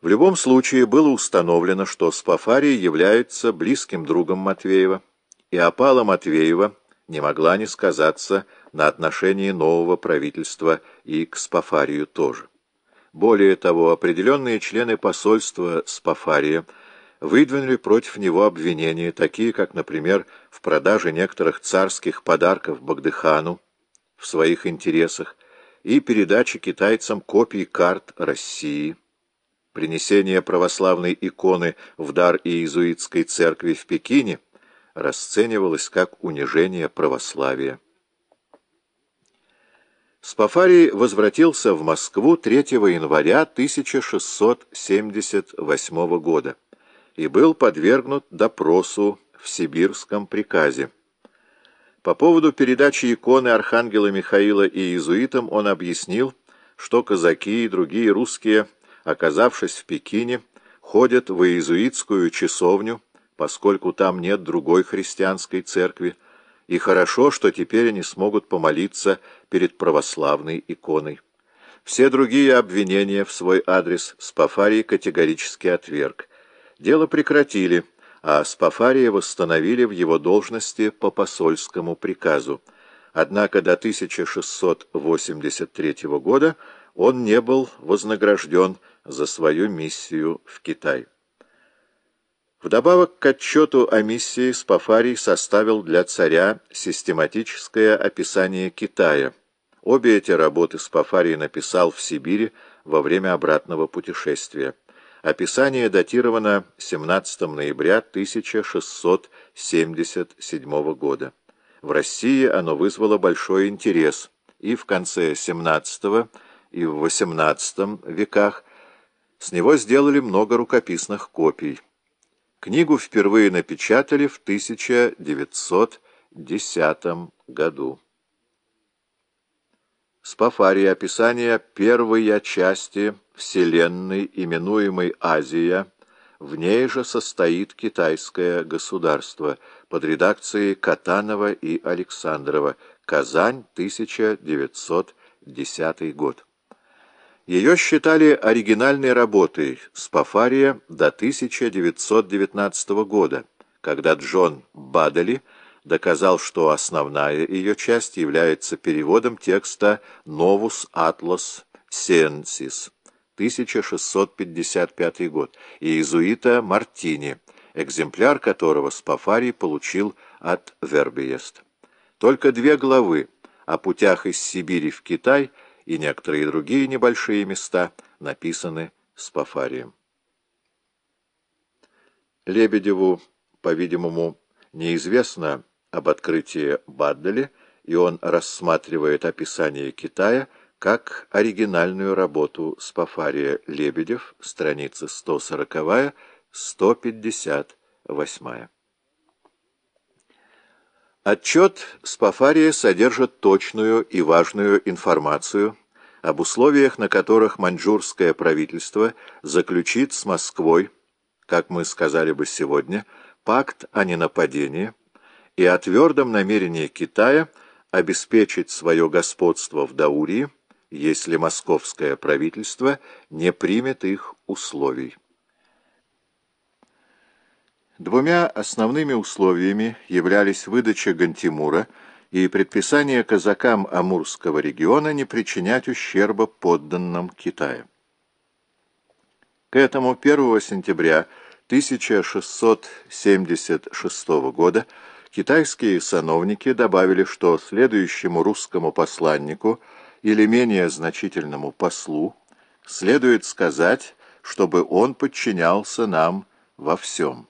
В любом случае было установлено, что Спафарий является близким другом Матвеева, и опала Матвеева не могла не сказаться на отношении нового правительства и к Спафарию тоже. Более того, определенные члены посольства Спафария выдвинули против него обвинения, такие как, например, в продаже некоторых царских подарков Багдыхану в своих интересах и передаче китайцам копий карт России, принесение православной иконы в дар иезуитской церкви в Пекине расценивалось как унижение православия. Спафарий возвратился в Москву 3 января 1678 года и был подвергнут допросу в сибирском приказе. По поводу передачи иконы архангела Михаила и иезуитам он объяснил, что казаки и другие русские, оказавшись в Пекине, ходят в иезуитскую часовню, поскольку там нет другой христианской церкви, и хорошо, что теперь они смогут помолиться перед православной иконой. Все другие обвинения в свой адрес Спафарий категорически отверг. Дело прекратили, а Спафария восстановили в его должности по посольскому приказу. Однако до 1683 года он не был вознагражден за свою миссию в Китай. Вдобавок к отчету о миссии Спафарий составил для царя систематическое описание Китая. Обе эти работы Спафарий написал в Сибири во время обратного путешествия. Описание датировано 17 ноября 1677 года. В России оно вызвало большой интерес, и в конце XVII и в XVIII веках с него сделали много рукописных копий. Книгу впервые напечатали в 1910 году. Спафарий. Описание первой части Вселенной, именуемой Азия, в ней же состоит китайское государство под редакцией Катанова и Александрова. Казань, 1910 год. Ее считали оригинальной работой Спафария до 1919 года, когда Джон Бадали доказал, что основная ее часть является переводом текста «Novus Atlas Sciensis» 1655 год и иезуита Мартини, экземпляр которого Спафарий получил от Вербиест. Только две главы о путях из Сибири в Китай и некоторые другие небольшие места написаны Спафарием. Лебедеву, по-видимому, неизвестно об открытии Баддаля, и он рассматривает описание Китая как оригинальную работу Спафария Лебедев, страницы 140-158. Отчет Спафария содержит точную и важную информацию об условиях, на которых маньчжурское правительство заключит с Москвой, как мы сказали бы сегодня, пакт о ненападении, и о твердом намерении Китая обеспечить свое господство в Даурии, если московское правительство не примет их условий. Двумя основными условиями являлись выдача Гантимура и предписание казакам Амурского региона не причинять ущерба подданным Китая. К этому 1 сентября 1676 года Китайские сановники добавили, что следующему русскому посланнику или менее значительному послу следует сказать, чтобы он подчинялся нам во всем.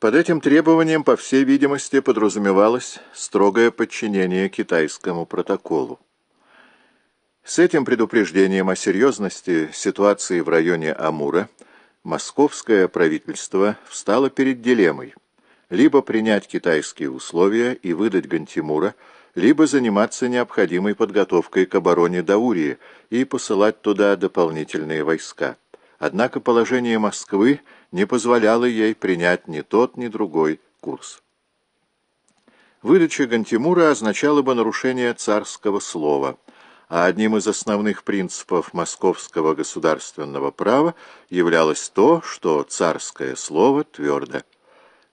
Под этим требованием, по всей видимости, подразумевалось строгое подчинение китайскому протоколу. С этим предупреждением о серьезности ситуации в районе Амура московское правительство встало перед дилеммой – либо принять китайские условия и выдать Гантимура, либо заниматься необходимой подготовкой к обороне Даурии и посылать туда дополнительные войска. Однако положение Москвы не позволяло ей принять ни тот, ни другой курс. Выдача Гантимура означала бы нарушение царского слова, а одним из основных принципов московского государственного права являлось то, что царское слово твердо.